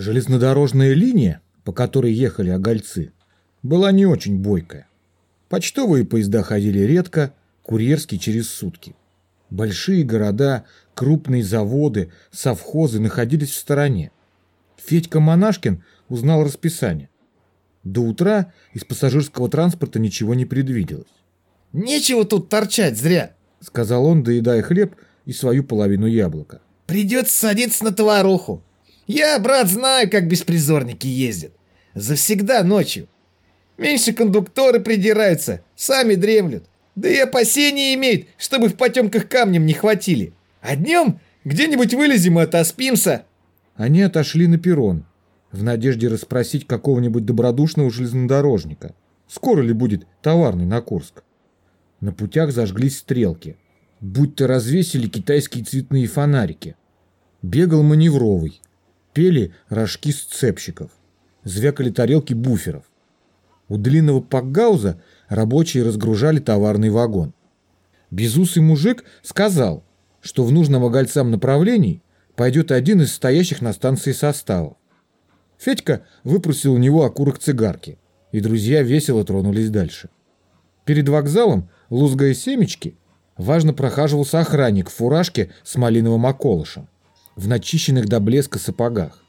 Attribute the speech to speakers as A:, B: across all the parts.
A: Железнодорожная линия, по которой ехали огольцы, была не очень бойкая. Почтовые поезда ходили редко, курьерские через сутки. Большие города, крупные заводы, совхозы находились в стороне. Федька Монашкин узнал расписание. До утра из пассажирского транспорта ничего не предвиделось.
B: «Нечего тут торчать зря», —
A: сказал он, доедая хлеб и свою половину яблока.
B: «Придется садиться на товаруху. Я, брат, знаю, как беспризорники ездят. Завсегда ночью. Меньше кондукторы придираются, сами дремлют. Да и опасения имеют, чтобы в потемках камнем не хватили. А днем где-нибудь вылезем и отоспимся».
A: Они отошли на перрон, в надежде расспросить какого-нибудь добродушного железнодорожника. Скоро ли будет товарный на Курск? На путях зажглись стрелки, будто развесили китайские цветные фонарики. Бегал маневровый, пели рожки сцепщиков, звякали тарелки буферов. У длинного пакгауза рабочие разгружали товарный вагон. Безусый мужик сказал, что в нужном огольцам направлении пойдет один из стоящих на станции составов. Федька выпросил у него окурок цигарки, и друзья весело тронулись дальше. Перед вокзалом, лузгая семечки, важно прохаживался охранник в фуражке с малиновым околышем, в начищенных до блеска сапогах.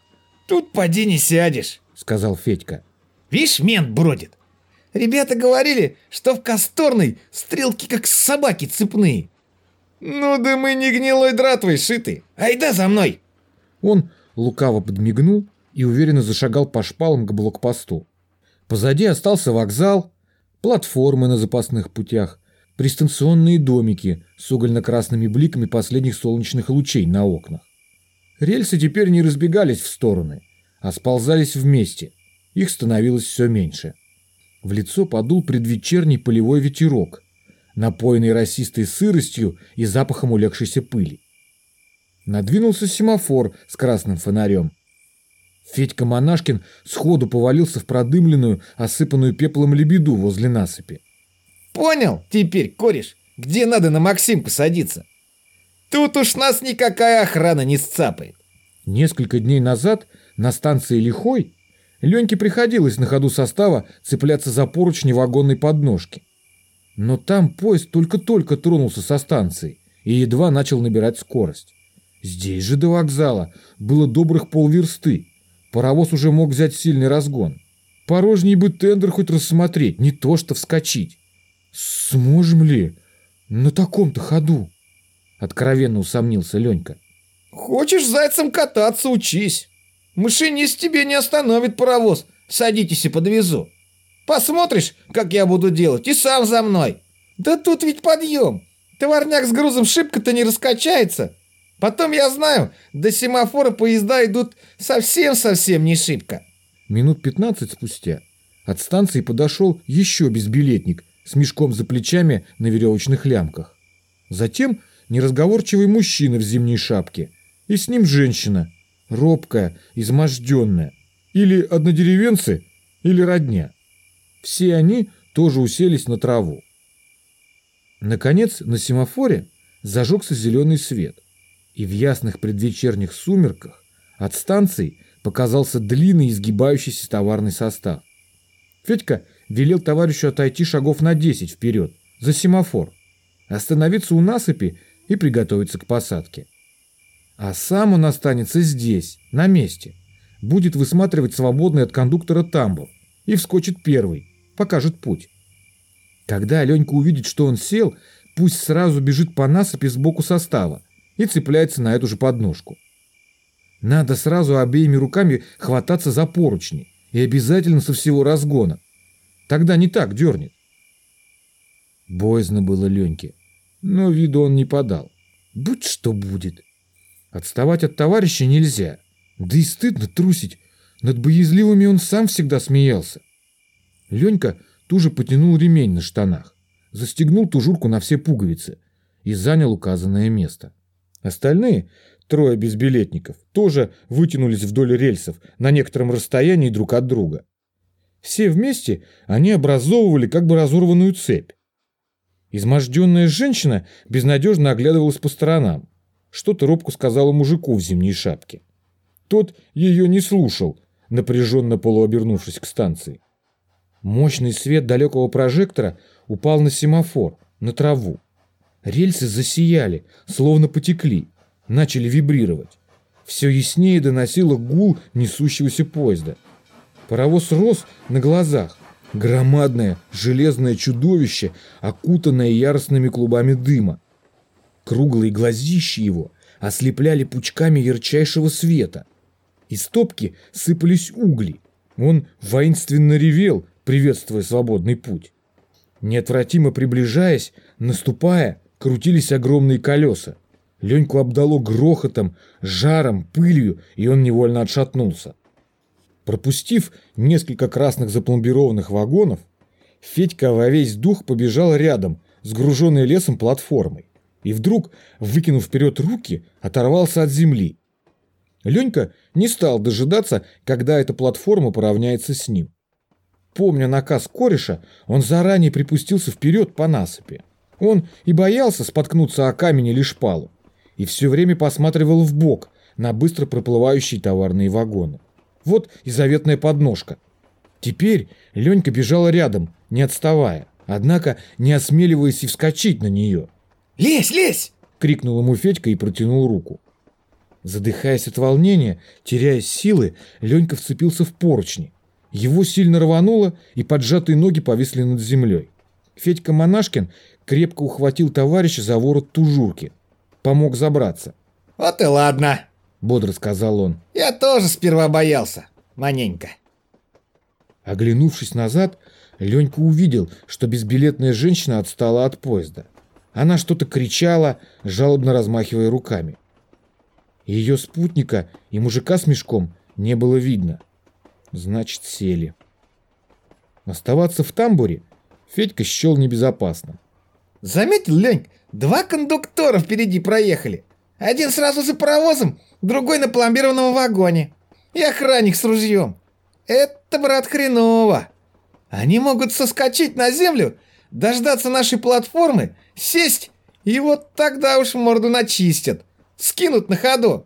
B: «Тут поди не сядешь», — сказал Федька. «Вишь, мент бродит. Ребята говорили, что в Косторной стрелки как собаки цепные. Ну да мы не гнилой дратвой шиты. Айда за мной!»
A: Он лукаво подмигнул и уверенно зашагал по шпалам к блокпосту. Позади остался вокзал, платформы на запасных путях, пристанционные домики с угольно-красными бликами последних солнечных лучей на окнах. Рельсы теперь не разбегались в стороны, а сползались вместе. Их становилось все меньше. В лицо подул предвечерний полевой ветерок, напоенный росистой сыростью и запахом улегшейся пыли. Надвинулся семафор с красным фонарем. Федька Монашкин сходу повалился в продымленную, осыпанную пеплом лебеду возле насыпи.
B: «Понял теперь, кореш, где надо на Максимку садиться? Тут уж нас никакая охрана не сцапает».
A: Несколько дней назад на станции Лихой Леньке приходилось на ходу состава цепляться за поручни вагонной подножки. Но там поезд только-только тронулся со станции и едва начал набирать скорость. Здесь же до вокзала было добрых полверсты, Паровоз уже мог взять сильный разгон. Порожний бы тендер хоть рассмотреть, не то что вскочить. Сможем ли на таком-то ходу? Откровенно усомнился Ленька.
B: Хочешь зайцем кататься, учись. Машинист тебе не остановит паровоз. Садитесь и подвезу. Посмотришь, как я буду делать, и сам за мной. Да тут ведь подъем. Товарняк с грузом шибко-то не раскачается. Потом я знаю, до семафора поезда идут совсем-совсем не шибко.
A: Минут 15 спустя от станции подошел еще безбилетник с мешком за плечами на веревочных лямках. Затем неразговорчивый мужчина в зимней шапке, и с ним женщина, робкая, изможденная, или однодеревенцы, или родня. Все они тоже уселись на траву. Наконец, на семафоре зажегся зеленый свет – и в ясных предвечерних сумерках от станции показался длинный изгибающийся товарный состав. Федька велел товарищу отойти шагов на 10 вперед, за семафор, остановиться у насыпи и приготовиться к посадке. А сам он останется здесь, на месте, будет высматривать свободный от кондуктора тамбур и вскочит первый, покажет путь. Когда Аленька увидит, что он сел, пусть сразу бежит по насыпи сбоку состава, и цепляется на эту же подножку. Надо сразу обеими руками хвататься за поручни и обязательно со всего разгона. Тогда не так дернет. Боязно было Леньке, но виду он не подал. Будь что будет. Отставать от товарища нельзя. Да и стыдно трусить. Над боязливыми он сам всегда смеялся. Ленька туже потянул ремень на штанах, застегнул тужурку на все пуговицы и занял указанное место. Остальные, трое безбилетников, тоже вытянулись вдоль рельсов на некотором расстоянии друг от друга. Все вместе они образовывали как бы разорванную цепь. Изможденная женщина безнадежно оглядывалась по сторонам. Что-то робко сказала мужику в зимней шапке. Тот ее не слушал, напряженно полуобернувшись к станции. Мощный свет далекого прожектора упал на семафор, на траву. Рельсы засияли, словно потекли, начали вибрировать. Все яснее доносило гул несущегося поезда. Паровоз рос на глазах. Громадное железное чудовище, окутанное яростными клубами дыма. Круглые глазища его ослепляли пучками ярчайшего света. Из топки сыпались угли. Он воинственно ревел, приветствуя свободный путь. Неотвратимо приближаясь, наступая, крутились огромные колеса. Леньку обдало грохотом, жаром, пылью, и он невольно отшатнулся. Пропустив несколько красных запломбированных вагонов, Федька во весь дух побежал рядом с груженной лесом платформой и вдруг, выкинув вперед руки, оторвался от земли. Ленька не стал дожидаться, когда эта платформа поравняется с ним. Помня наказ кореша, он заранее припустился вперед по насыпи. Он и боялся споткнуться о камень или шпалу, и все время посматривал в бок на быстро проплывающие товарные вагоны. Вот и заветная подножка. Теперь Ленька бежала рядом, не отставая, однако не осмеливаясь и вскочить на нее.
B: «Лезь, лезь!»
A: — крикнул ему Федька и протянул руку. Задыхаясь от волнения, теряя силы, Ленька вцепился в поручни. Его сильно рвануло, и поджатые ноги повисли над землей. Федька Монашкин крепко ухватил товарища за ворот тужурки. Помог забраться.
B: «Вот и ладно», —
A: бодро сказал он.
B: «Я тоже сперва боялся, маненько».
A: Оглянувшись назад, Ленька увидел, что безбилетная женщина отстала от поезда. Она что-то кричала, жалобно размахивая руками. Ее спутника и мужика с мешком не было видно. Значит, сели. Оставаться в тамбуре Федька счел небезопасным.
B: Заметил, Лень, два кондуктора впереди проехали. Один сразу за паровозом, другой на пломбированном вагоне. И охранник с ружьем. Это, брат, хреново. Они могут соскочить на землю, дождаться нашей платформы, сесть, и вот тогда уж морду начистят. Скинут на ходу.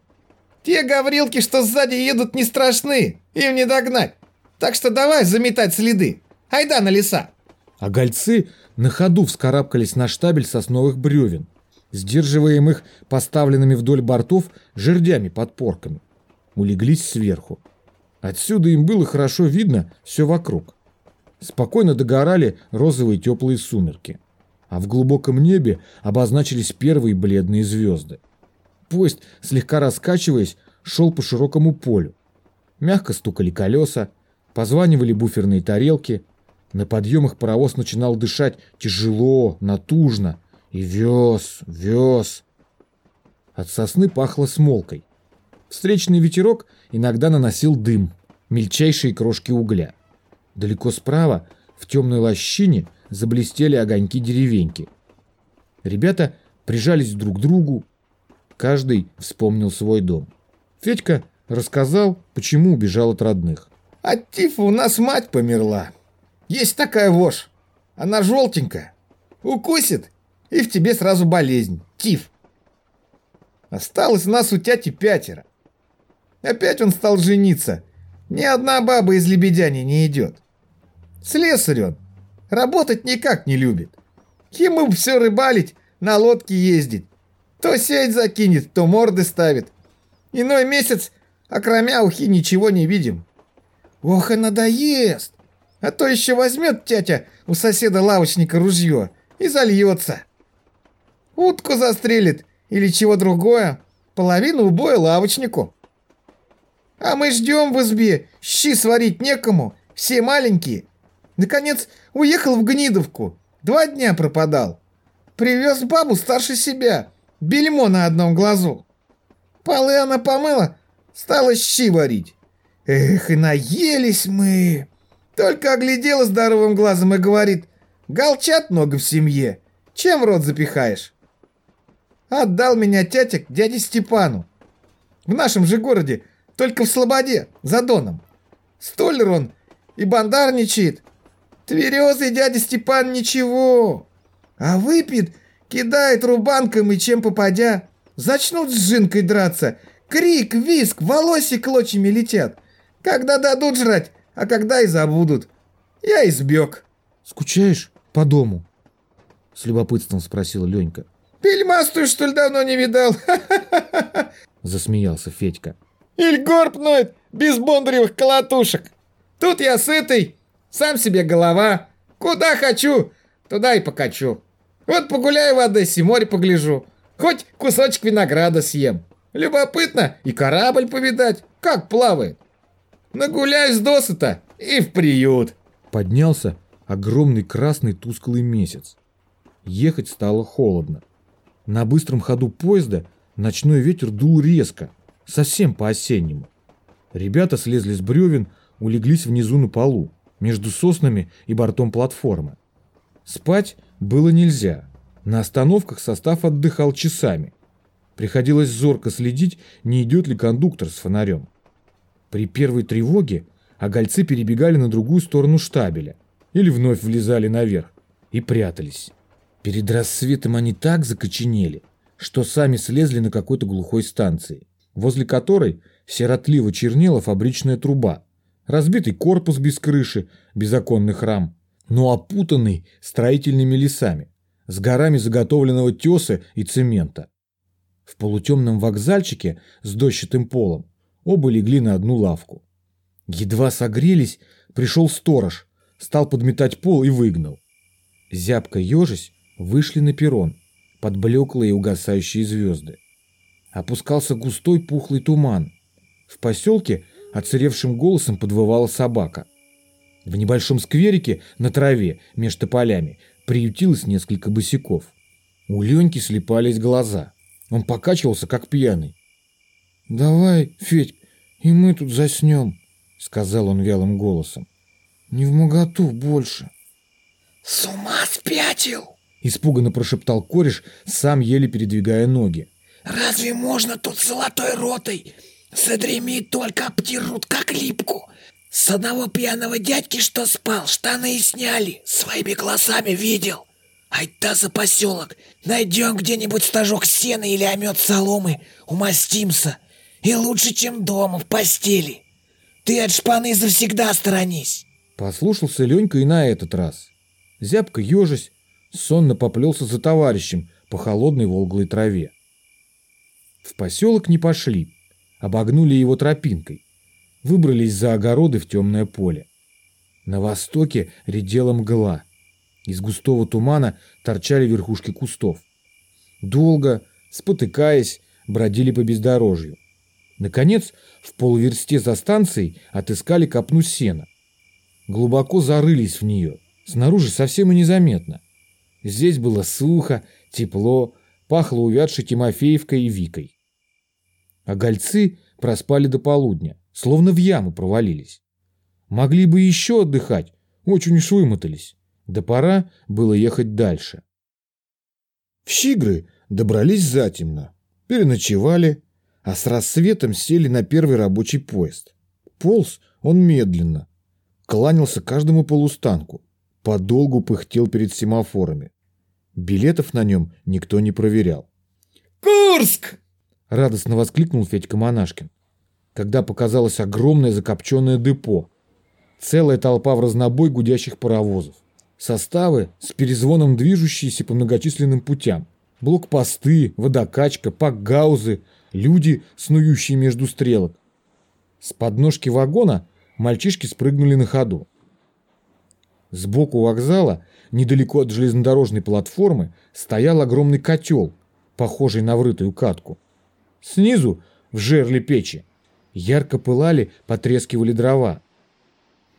B: Те гаврилки, что сзади едут, не страшны, им не догнать. Так что давай заметать следы. Айда на леса.
A: А гольцы на ходу вскарабкались на штабель сосновых бревен, сдерживаем их поставленными вдоль бортов жердями-подпорками. Улеглись сверху. Отсюда им было хорошо видно все вокруг. Спокойно догорали розовые теплые сумерки. А в глубоком небе обозначились первые бледные звезды. Поезд, слегка раскачиваясь, шел по широкому полю. Мягко стукали колеса, позванивали буферные тарелки – на подъемах паровоз начинал дышать тяжело, натужно. И вез, вез. От сосны пахло смолкой. Встречный ветерок иногда наносил дым, мельчайшие крошки угля. Далеко справа, в темной лощине, заблестели огоньки деревеньки. Ребята прижались друг к другу. Каждый вспомнил свой дом. Федька рассказал, почему убежал от родных.
B: «От тифа у нас мать померла», есть такая вошь. Она желтенькая. Укусит, и в тебе сразу болезнь. Тиф. Осталось нас у тяти пятеро. Опять он стал жениться. Ни одна баба из лебедяни не идет. Слесарь он. Работать никак не любит. Ему все рыбалить, на лодке ездить. То сеть закинет, то морды ставит. Иной месяц, окромя ухи, ничего не видим. Ох и надоест. А то еще возьмет тятя у соседа-лавочника ружье и зальется. Утку застрелит или чего другое, половину убоя лавочнику. А мы ждем в избе, щи сварить некому, все маленькие. Наконец, уехал в Гнидовку, два дня пропадал. Привез бабу старше себя, бельмо на одном глазу. Полы она помыла, стала щи варить. Эх, и наелись мы. Только оглядела здоровым глазом и говорит, «Голчат много в семье, чем в рот запихаешь?» Отдал меня тятя дяде Степану. В нашем же городе, только в Слободе, за Доном. Столер он и бандарничает. Тверезый дядя Степан ничего. А выпьет, кидает рубанком и чем попадя. Зачнут с жинкой драться, Крик, виск, волоси клочьями летят. Когда дадут жрать, а когда и забудут. Я избег.
A: Скучаешь по дому? С любопытством спросил Ленька.
B: Пельмастую, что ли, давно не видал?
A: Засмеялся Федька.
B: Иль горб ноет, без бондаревых колотушек. Тут я сытый, сам себе голова. Куда хочу, туда и покачу. Вот погуляю в Одессе, море погляжу. Хоть кусочек винограда съем. Любопытно и корабль повидать, как плавает. Нагуляюсь досыта и в приют.
A: Поднялся огромный красный тусклый месяц. Ехать стало холодно. На быстром ходу поезда ночной ветер дул резко, совсем по-осеннему. Ребята слезли с бревен, улеглись внизу на полу, между соснами и бортом платформы. Спать было нельзя. На остановках состав отдыхал часами. Приходилось зорко следить, не идет ли кондуктор с фонарем. При первой тревоге огольцы перебегали на другую сторону штабеля или вновь влезали наверх и прятались. Перед рассветом они так закоченели, что сами слезли на какой-то глухой станции, возле которой сиротливо чернела фабричная труба, разбитый корпус без крыши, без оконных рам, но опутанный строительными лесами, с горами заготовленного теса и цемента. В полутемном вокзальчике с дощатым полом оба легли на одну лавку. Едва согрелись, пришел сторож, стал подметать пол и выгнал. Зябко ежась вышли на перрон, под блеклые угасающие звезды. Опускался густой пухлый туман. В поселке оцаревшим голосом подвывала собака. В небольшом скверике на траве между полями приютилось несколько босиков. У Леньки слепались глаза. Он покачивался, как пьяный. «Давай, Федь, и мы тут заснем», — сказал он вялым голосом. «Не в моготу больше».
C: «С ума спятил!»
A: — испуганно прошептал кореш, сам еле передвигая ноги.
C: «Разве можно тут золотой ротой? Задремит только обдерут, как липку. С одного пьяного дядьки, что спал, штаны и сняли. Своими глазами видел. Ай-да за поселок. Найдем где-нибудь стажок сена или омет соломы. Умастимся. И лучше, чем дома, в постели. Ты от шпаны завсегда сторонись.
A: Послушался Ленька и на этот раз. Зябко ежась, сонно поплелся за товарищем по холодной волглой траве. В поселок не пошли, обогнули его тропинкой выбрались за огороды в темное поле. На востоке редела мгла. Из густого тумана торчали верхушки кустов. Долго, спотыкаясь, бродили по бездорожью. Наконец, в полуверсте за станцией отыскали копну сена. Глубоко зарылись в нее, снаружи совсем и незаметно. Здесь было сухо, тепло, пахло увядшей Тимофеевкой и Викой. А гольцы проспали до полудня словно в яму провалились. Могли бы еще отдыхать, очень уж вымотались. Да пора было ехать дальше. В Щигры добрались затемно, переночевали, а с рассветом сели на первый рабочий поезд. Полз он медленно, кланялся каждому полустанку, подолгу пыхтел перед семафорами. Билетов на нем никто не проверял.
B: «Курск!»
A: — радостно воскликнул Федька Монашкин когда показалось огромное закопченное депо. Целая толпа в разнобой гудящих паровозов. Составы с перезвоном движущиеся по многочисленным путям. Блокпосты, водокачка, пакгаузы, люди, снующие между стрелок. С подножки вагона мальчишки спрыгнули на ходу. Сбоку вокзала, недалеко от железнодорожной платформы, стоял огромный котел, похожий на врытую катку. Снизу, в жерле печи, Ярко пылали, потрескивали дрова.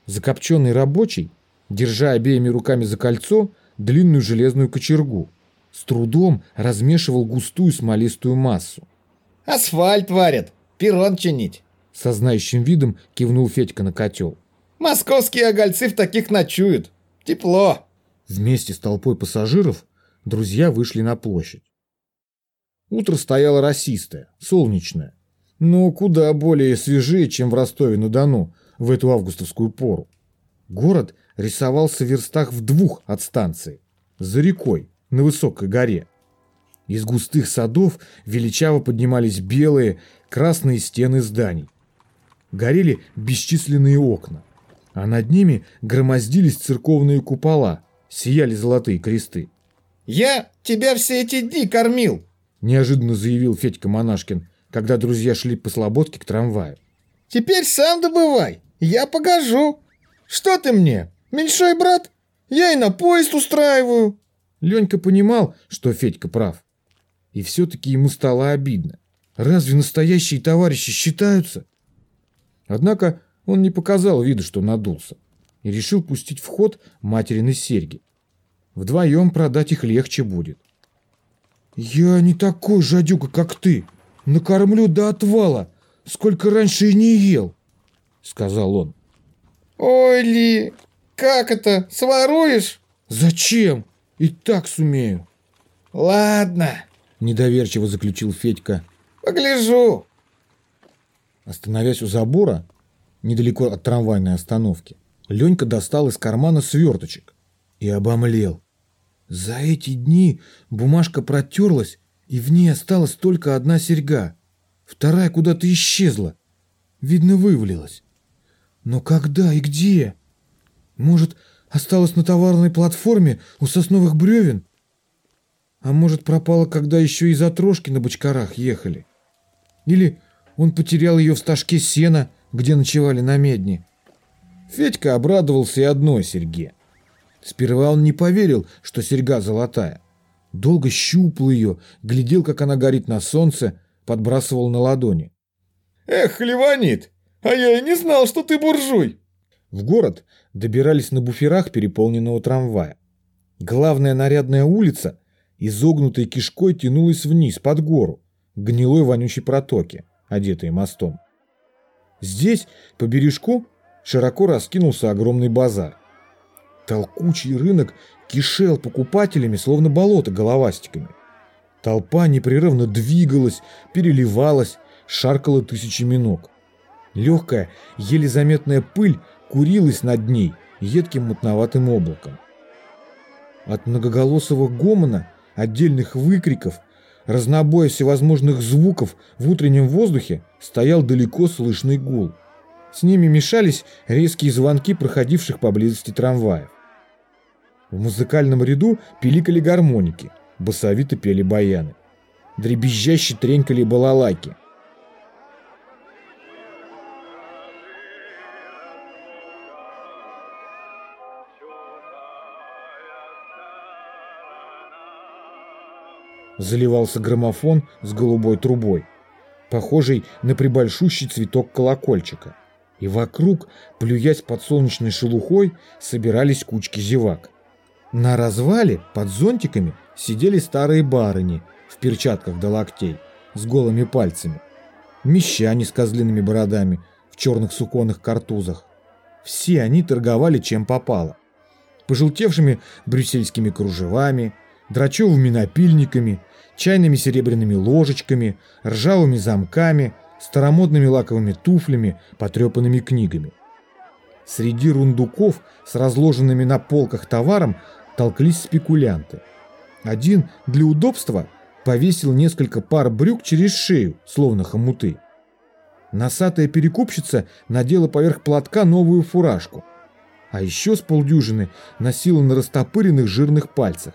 A: Закопченный рабочий, держа обеими руками за кольцо, длинную железную кочергу, с трудом размешивал густую смолистую массу.
B: «Асфальт варят, перрон чинить!»
A: Со знающим видом кивнул Федька на котел.
B: «Московские огольцы в таких ночуют. Тепло!»
A: Вместе с толпой пассажиров друзья вышли на площадь. Утро стояло росистое, солнечное но куда более свежее, чем в Ростове-на-Дону в эту августовскую пору. Город рисовался в верстах в двух от станции, за рекой, на высокой горе. Из густых садов величаво поднимались белые, красные стены зданий. Горели бесчисленные окна, а над ними громоздились церковные купола, сияли золотые кресты.
B: «Я тебя все эти дни кормил!»
A: Неожиданно заявил Федька Монашкин, когда друзья шли по слободке к трамваю.
B: «Теперь сам добывай, я погожу. Что ты мне, меньшой брат? Я и на поезд устраиваю!»
A: Ленька понимал, что Федька прав. И все-таки ему стало обидно. Разве настоящие товарищи считаются? Однако он не показал вида, что надулся, и решил пустить в ход материны серьги. Вдвоем продать их легче будет. «Я не такой жадюга, как ты. Накормлю до отвала, сколько раньше и не ел», — сказал он.
B: «Ой, Ли, как это, своруешь?»
A: «Зачем? И так сумею».
B: «Ладно», —
A: недоверчиво заключил Федька.
B: «Погляжу».
A: Остановясь у забора, недалеко от трамвайной остановки, Ленька достал из кармана сверточек и обомлел. За эти дни бумажка протерлась, и в ней осталась только одна серьга. Вторая куда-то исчезла. Видно, вывалилась. Но когда и где? Может, осталась на товарной платформе у сосновых бревен? А может, пропала, когда еще и затрошки на бочкарах ехали? Или он потерял ее в стажке сена, где ночевали на медне? Федька обрадовался и одной серьге. Сперва он не поверил, что серьга золотая. Долго щупал ее, глядел, как она горит на солнце, подбрасывал на ладони.
B: «Эх, Леванит, а я и не знал, что ты буржуй!»
A: В город добирались на буферах переполненного трамвая. Главная нарядная улица, изогнутой кишкой, тянулась вниз, под гору, гнилой вонючей протоке, одетой мостом. Здесь, по бережку, широко раскинулся огромный базар. Толкучий рынок кишел покупателями, словно болото головастиками. Толпа непрерывно двигалась, переливалась, шаркала тысячами ног. Легкая, еле заметная пыль курилась над ней едким мутноватым облаком. От многоголосого гомона, отдельных выкриков, разнобоя всевозможных звуков в утреннем воздухе стоял далеко слышный гул. С ними мешались резкие звонки проходивших поблизости трамваев. В музыкальном ряду пиликали гармоники, басовито пели баяны. Дребезжаще тренькали балалайки. Заливался граммофон с голубой трубой, похожий на прибольшущий цветок колокольчика. И вокруг, плюясь под солнечной шелухой, собирались кучки зевак. На развале под зонтиками сидели старые барыни в перчатках до локтей с голыми пальцами. Мещане с козлиными бородами в черных суконных картузах. Все они торговали чем попало. Пожелтевшими брюссельскими кружевами, драчевыми напильниками, чайными серебряными ложечками, ржавыми замками, старомодными лаковыми туфлями, потрепанными книгами. Среди рундуков с разложенными на полках товаром толклись спекулянты. Один для удобства повесил несколько пар брюк через шею, словно хомуты. Носатая перекупщица надела поверх платка новую фуражку, а еще с полдюжины носила на растопыренных жирных пальцах.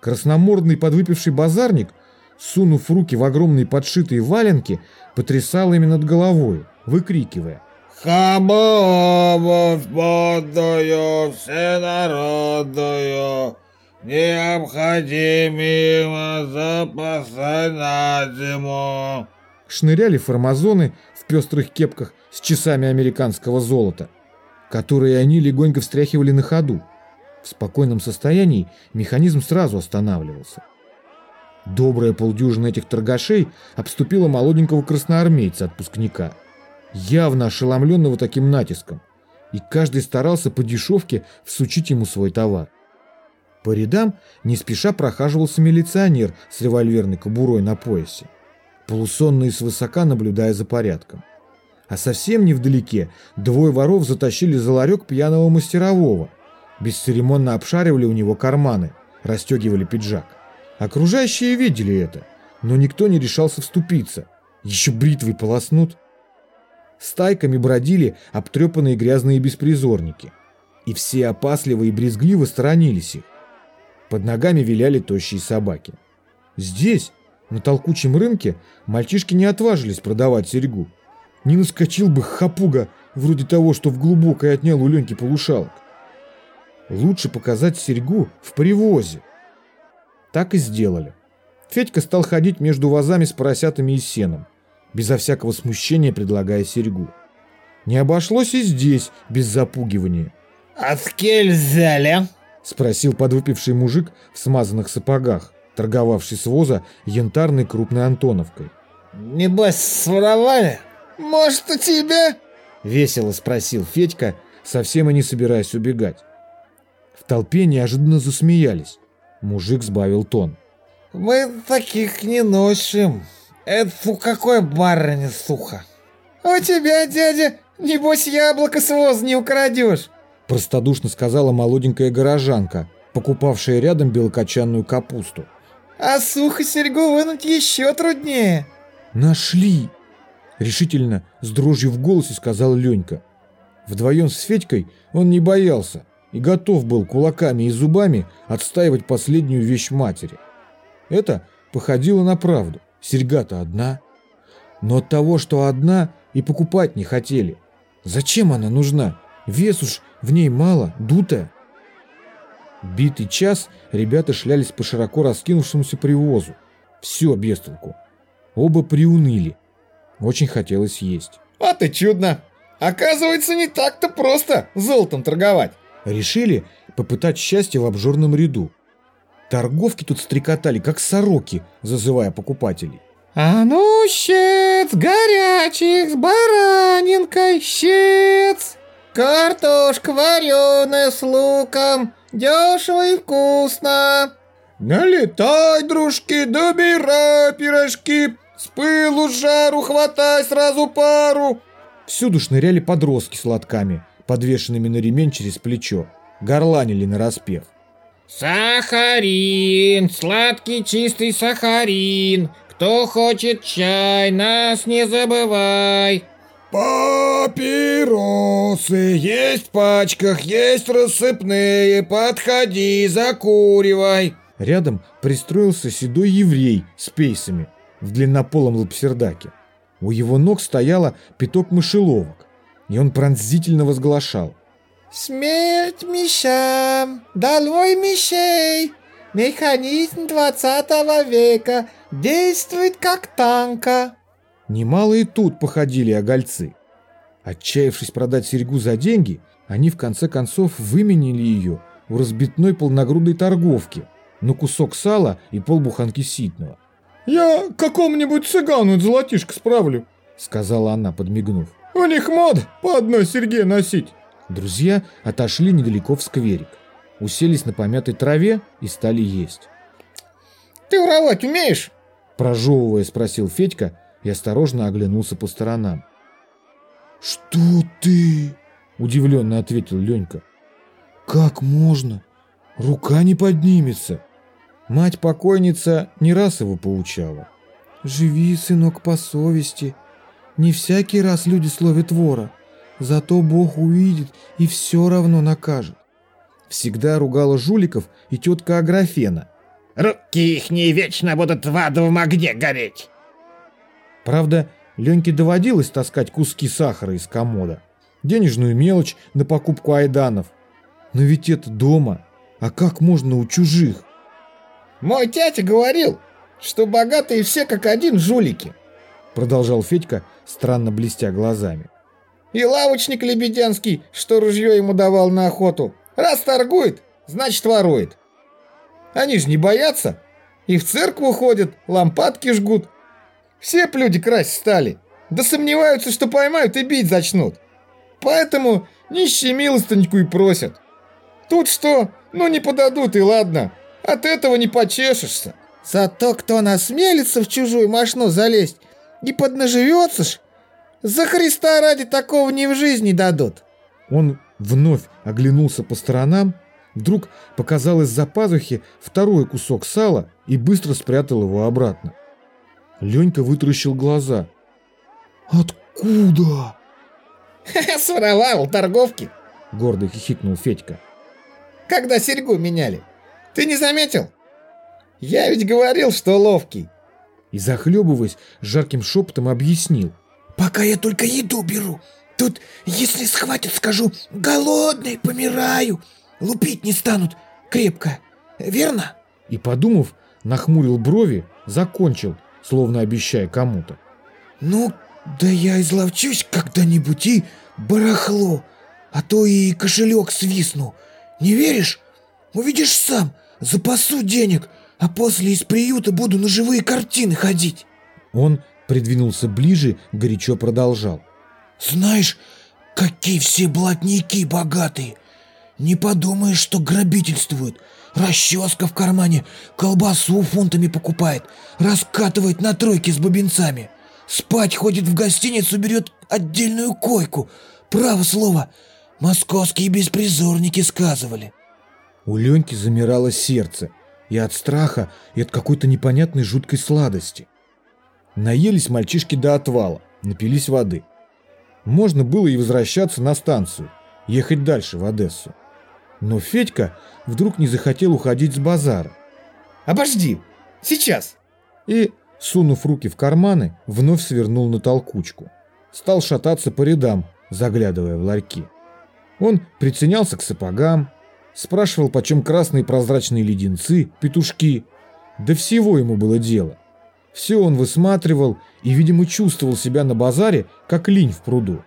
A: Красномордный подвыпивший базарник, сунув руки в огромные подшитые валенки, потрясал ими над головой, выкрикивая
B: Хаба обувь модную, всенародную, необходимого запаса на зиму.
A: Шныряли формазоны в пестрых кепках с часами американского золота, которые они легонько встряхивали на ходу. В спокойном состоянии механизм сразу останавливался. Добрая полдюжина этих торгашей обступила молоденького красноармейца-отпускника – явно ошеломленного таким натиском, и каждый старался по дешевке всучить ему свой товар. По рядам не спеша прохаживался милиционер с револьверной кобурой на поясе, полусонный свысока наблюдая за порядком. А совсем невдалеке двое воров затащили за ларек пьяного мастерового, бесцеремонно обшаривали у него карманы, расстегивали пиджак. Окружающие видели это, но никто не решался вступиться, Еще бритвой полоснут. Стайками бродили обтрепанные грязные беспризорники. И все опасливо и брезгливо сторонились их. Под ногами виляли тощие собаки. Здесь, на толкучем рынке, мальчишки не отважились продавать серьгу. Не наскочил бы хапуга, вроде того, что в глубокой отнял у Леньки полушалок. Лучше показать серьгу в привозе. Так и сделали. Федька стал ходить между вазами с поросятами и сеном безо всякого смущения предлагая серьгу. Не обошлось и здесь без запугивания.
B: «А скель взяли?»
A: — спросил подвыпивший мужик в смазанных сапогах, торговавший с воза янтарной крупной Антоновкой.
B: «Небось, своровали? Может, у тебя?»
A: — весело спросил Федька, совсем и не собираясь убегать. В толпе неожиданно засмеялись. Мужик сбавил тон.
B: «Мы таких не носим. Это у какой барыни сухо? У тебя, дядя, небось яблоко с воз не украдешь.
A: Простодушно сказала молоденькая горожанка, покупавшая рядом белокочанную капусту.
B: А сухо серьгу вынуть еще труднее.
A: Нашли! Решительно, с дрожью в голосе сказал Ленька. Вдвоем с Федькой он не боялся и готов был кулаками и зубами отстаивать последнюю вещь матери. Это походило на правду. Серьга-то одна. Но от того, что одна, и покупать не хотели. Зачем она нужна? Вес уж в ней мало, дутая. Битый час ребята шлялись по широко раскинувшемуся привозу. Все без толку. Оба приуныли. Очень хотелось есть.
B: Вот и чудно. Оказывается, не так-то просто золотом торговать.
A: Решили попытать счастье в обжорном ряду. Торговки тут стрекотали, как сороки, зазывая покупателей.
B: «А ну, щец, горячих, с баранинкой, щец! Картошка вареная с луком, дешево и вкусно!» «Налетай, дружки, добирай пирожки, с пылу жару хватай сразу пару!»
A: Всюду шныряли подростки с лотками, подвешенными на ремень через плечо, горланили нараспев.
B: «Сахарин, сладкий чистый сахарин, кто хочет чай, нас не забывай!» «Папиросы есть в пачках, есть рассыпные, подходи, закуривай!»
A: Рядом пристроился седой еврей с пейсами в длиннополом лапсердаке. У его ног стояло пяток мышеловок, и он пронзительно возглашал –
B: Смерть мещам! Долой мещей! Механизм 20 века действует как танка.
A: Немало и тут походили огольцы. Отчаявшись продать серьгу за деньги, они в конце концов выменили ее у разбитной полногрудой торговки на кусок сала и полбуханки ситного.
B: «Я какому-нибудь цыгану золотишко справлю», —
A: сказала она, подмигнув.
B: «У них мод по одной серьге носить».
A: Друзья отошли недалеко в скверик, уселись на помятой траве и стали есть.
B: «Ты воровать умеешь?»
A: Прожевывая, спросил Федька и осторожно оглянулся по сторонам. «Что ты?» – удивленно ответил Ленька. «Как можно? Рука не поднимется!» Мать-покойница не раз его поучала. «Живи, сынок, по совести. Не всякий раз люди словят вора. Зато Бог увидит и все равно накажет. Всегда ругала жуликов и тетка Аграфена.
B: Руки их не вечно будут в аду в огне гореть.
A: Правда, Леньке доводилось таскать куски сахара из комода, денежную мелочь на покупку айданов. Но ведь это дома, а как можно у чужих?
B: Мой тятя говорил, что богатые все как один жулики.
A: Продолжал Федька, странно блестя глазами.
B: И лавочник Лебедянский, что ружье ему давал на охоту. Раз торгует, значит ворует. Они же не боятся. И в церкву ходят, лампадки жгут. Все люди красть стали. Да сомневаются, что поймают и бить зачнут. Поэтому нищие милостыньку и просят. Тут что, ну не подадут и ладно. От этого не почешешься. Зато кто насмелится в чужую машину залезть и поднаживется ж, за Христа ради такого не в жизни дадут.
A: Он вновь оглянулся по сторонам, вдруг показал из-за пазухи второй кусок сала и быстро спрятал его обратно. Ленька вытращил глаза. Откуда?
B: Своровал у торговки,
A: Гордо хихикнул Федька.
B: когда серьгу меняли. Ты не заметил? Я ведь говорил, что ловкий.
A: И захлебываясь, жарким шепотом объяснил.
C: Пока я только еду беру. Тут, если схватят, скажу, голодный, помираю. Лупить не станут крепко. Верно?
A: И, подумав, нахмурил брови, закончил, словно обещая кому-то.
C: Ну, да я изловчусь когда-нибудь и барахло, а то и кошелек свистну. Не веришь? Увидишь сам, запасу денег, а после из приюта буду на живые картины ходить.
A: Он придвинулся ближе, горячо продолжал.
C: Знаешь, какие все блатники богатые. Не подумаешь, что грабительствуют. Расческа в кармане, колбасу фунтами покупает, раскатывает на тройке с бубенцами. Спать ходит в гостиницу, берет отдельную койку. Право слово, московские беспризорники сказывали.
A: У Леньки замирало сердце и от страха, и от какой-то непонятной жуткой сладости. Наелись мальчишки до отвала, напились воды. Можно было и возвращаться на станцию, ехать дальше в Одессу. Но Федька вдруг не захотел уходить с базара
B: Обожди, сейчас.
A: и, сунув руки в карманы, вновь свернул на толкучку. Стал шататься по рядам, заглядывая в ларьки. Он приценялся к сапогам, спрашивал, почем красные прозрачные леденцы, петушки. Да всего ему было дело. Все он высматривал и, видимо, чувствовал себя на базаре, как линь в пруду.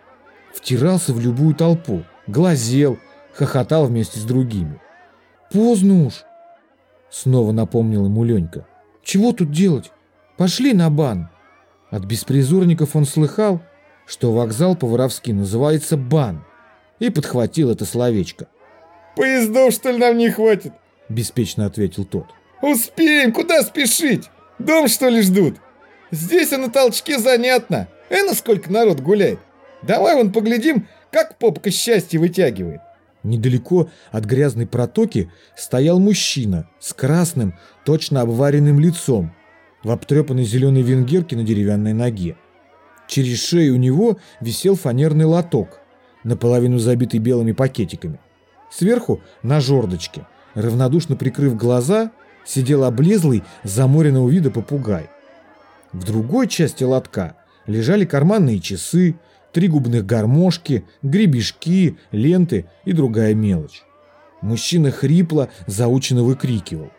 A: Втирался в любую толпу, глазел, хохотал вместе с другими. «Поздно уж!» Снова напомнил ему Ленька. «Чего тут делать? Пошли на бан!» От беспризорников он слыхал, что вокзал по-воровски называется бан, и подхватил это словечко.
B: Поездов, что ли, нам не хватит?
A: Беспечно ответил тот.
B: Успеем, куда спешить? Дом, что ли, ждут? Здесь и на толчке занятно. Э, насколько народ гуляет. Давай вон поглядим, как попка счастье вытягивает.
A: Недалеко от грязной протоки стоял мужчина с красным, точно обваренным лицом, в обтрепанной зеленой венгерке на деревянной ноге. Через шею у него висел фанерный лоток, наполовину забитый белыми пакетиками. Сверху, на жердочке, равнодушно прикрыв глаза, сидел облезлый, заморенного вида попугай. В другой части лотка лежали карманные часы, три губных гармошки, гребешки, ленты и другая мелочь. Мужчина хрипло, заученно выкрикивал.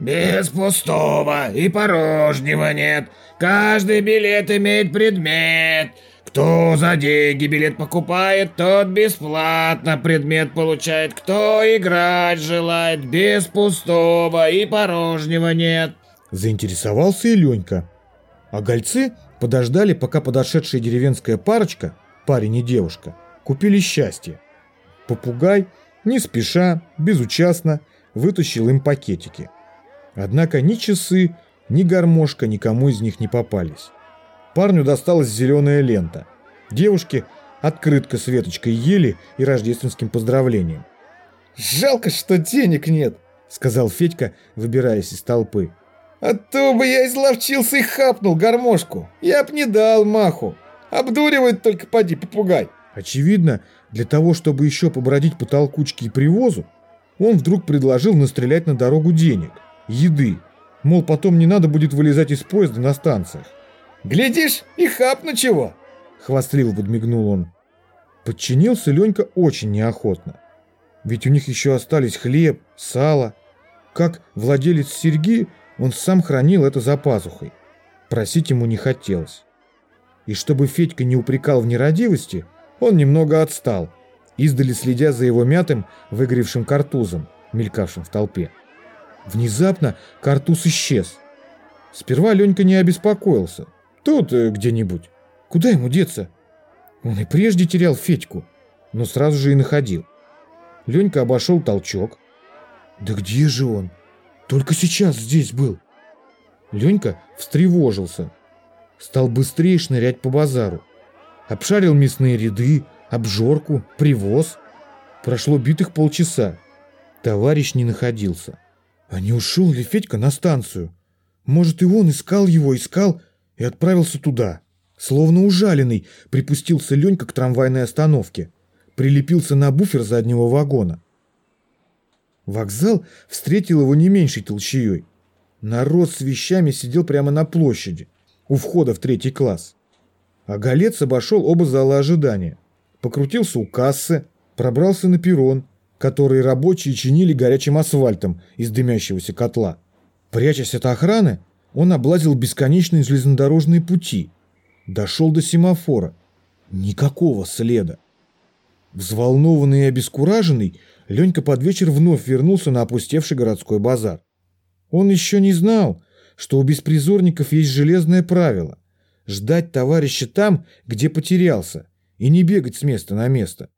D: Без пустого и порожнего нет. Каждый билет имеет предмет. Кто за деньги билет покупает, тот бесплатно предмет получает. Кто играть желает, без пустого и порожнего нет.
A: Заинтересовался и Ленька. А гольцы подождали, пока подошедшая деревенская парочка, парень и девушка, купили счастье. Попугай, не спеша, безучастно, вытащил им пакетики. Однако ни часы, ни гармошка никому из них не попались. Парню досталась зеленая лента. Девушке – открытка с веточкой ели и рождественским поздравлением.
B: Жалко, что денег нет,
A: Сказал Федька, выбираясь из толпы.
B: а то бы я изловчился и хапнул гармошку. Я б не дал маху. Обдуривает только поди попугай.
A: Очевидно, для того, чтобы еще побродить по толкучке и привозу, он вдруг предложил настрелять на дорогу денег, еды. Мол, потом не надо будет вылезать из поезда на станциях.
B: Глядишь, и хапну чего.
A: Хвастливо подмигнул он. Подчинился Ленька очень неохотно. Ведь у них еще остались хлеб, сало. Как владелец серьги, он сам хранил это за пазухой. Просить ему не хотелось. И чтобы Федька не упрекал в нерадивости, он немного отстал, издали следя за его мятым, выгоревшим картузом, мелькавшим в толпе. Внезапно картуз исчез. Сперва Ленька не обеспокоился. Тут э, где-нибудь. Куда ему деться? Он и прежде терял Федьку, но сразу же и находил. Ленька обошел толчок. Да где же он? Только сейчас здесь был. Ленька встревожился. Стал быстрее шнырять по базару. Обшарил мясные ряды, обжорку, привоз. Прошло битых полчаса. Товарищ не находился. А не ушел ли Федька на станцию? Может, и он искал его, искал и отправился туда. Словно ужаленный, припустился Ленька к трамвайной остановке. Прилепился на буфер заднего вагона. Вокзал встретил его не меньшей толщеей. Народ с вещами сидел прямо на площади, у входа в третий класс. А Голец обошел оба зала ожидания. Покрутился у кассы, пробрался на перрон, который рабочие чинили горячим асфальтом из дымящегося котла. Прячась от охраны, он облазил бесконечные железнодорожные пути. Дошел до семафора. Никакого следа. Взволнованный и обескураженный, Ленька под вечер вновь вернулся на опустевший городской базар. Он еще не знал, что у беспризорников есть железное правило – ждать товарища там, где потерялся, и не бегать с места на место.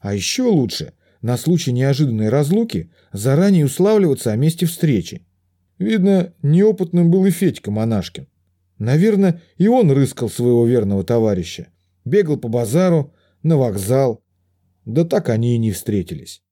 A: А еще лучше, на случай неожиданной разлуки, заранее уславливаться о месте встречи. Видно, неопытным был и Федька Монашкин. Наверное, и он рыскал своего верного товарища. Бегал по базару, на вокзал. Да так они и не встретились.